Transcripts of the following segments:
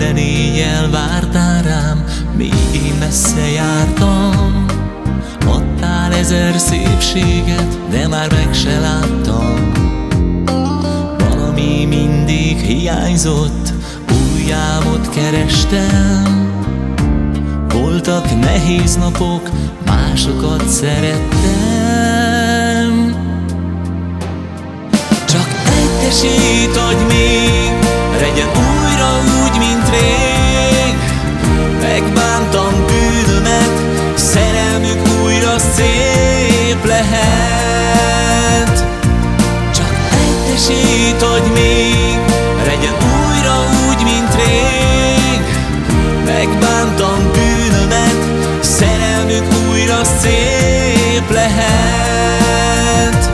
Örömmel vártál rám, míg én messze jártam. Adtál ezer szépséget, de már meg se láttam. Valami mindig hiányzott, új álmot kerestem. Voltak nehéz napok, másokat szerettem. Csak egy esélyt adj még, esélyt adj még, legyen újra úgy, mint rég. Megbántam bűnömet, szerelmük újra szép lehet.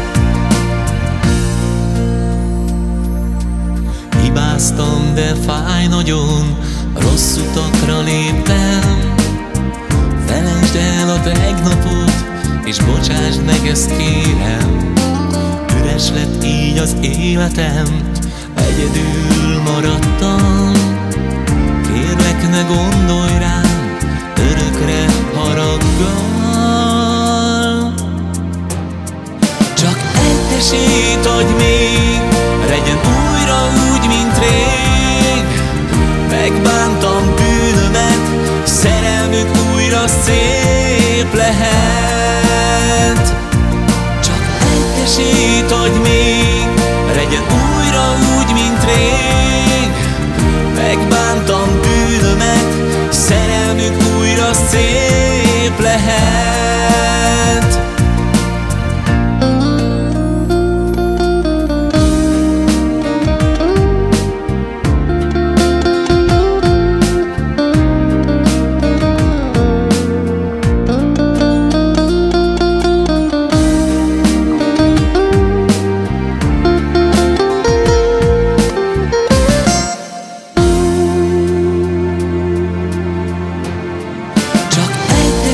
Hibáztam, de fáj nagyon, rossz utakra léptem. Felejtsd el a tegnapot, és bocsásd meg ezt kérem Üres lett így az életem, esélyt adj még,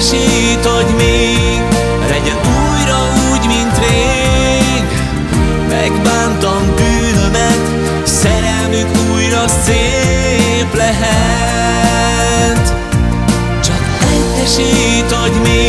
esélyt adj még, legyen újra úgy, mint rég. Megbántam bűnömet, szerelmük újra szép lehet. Csak egy esélyt adj még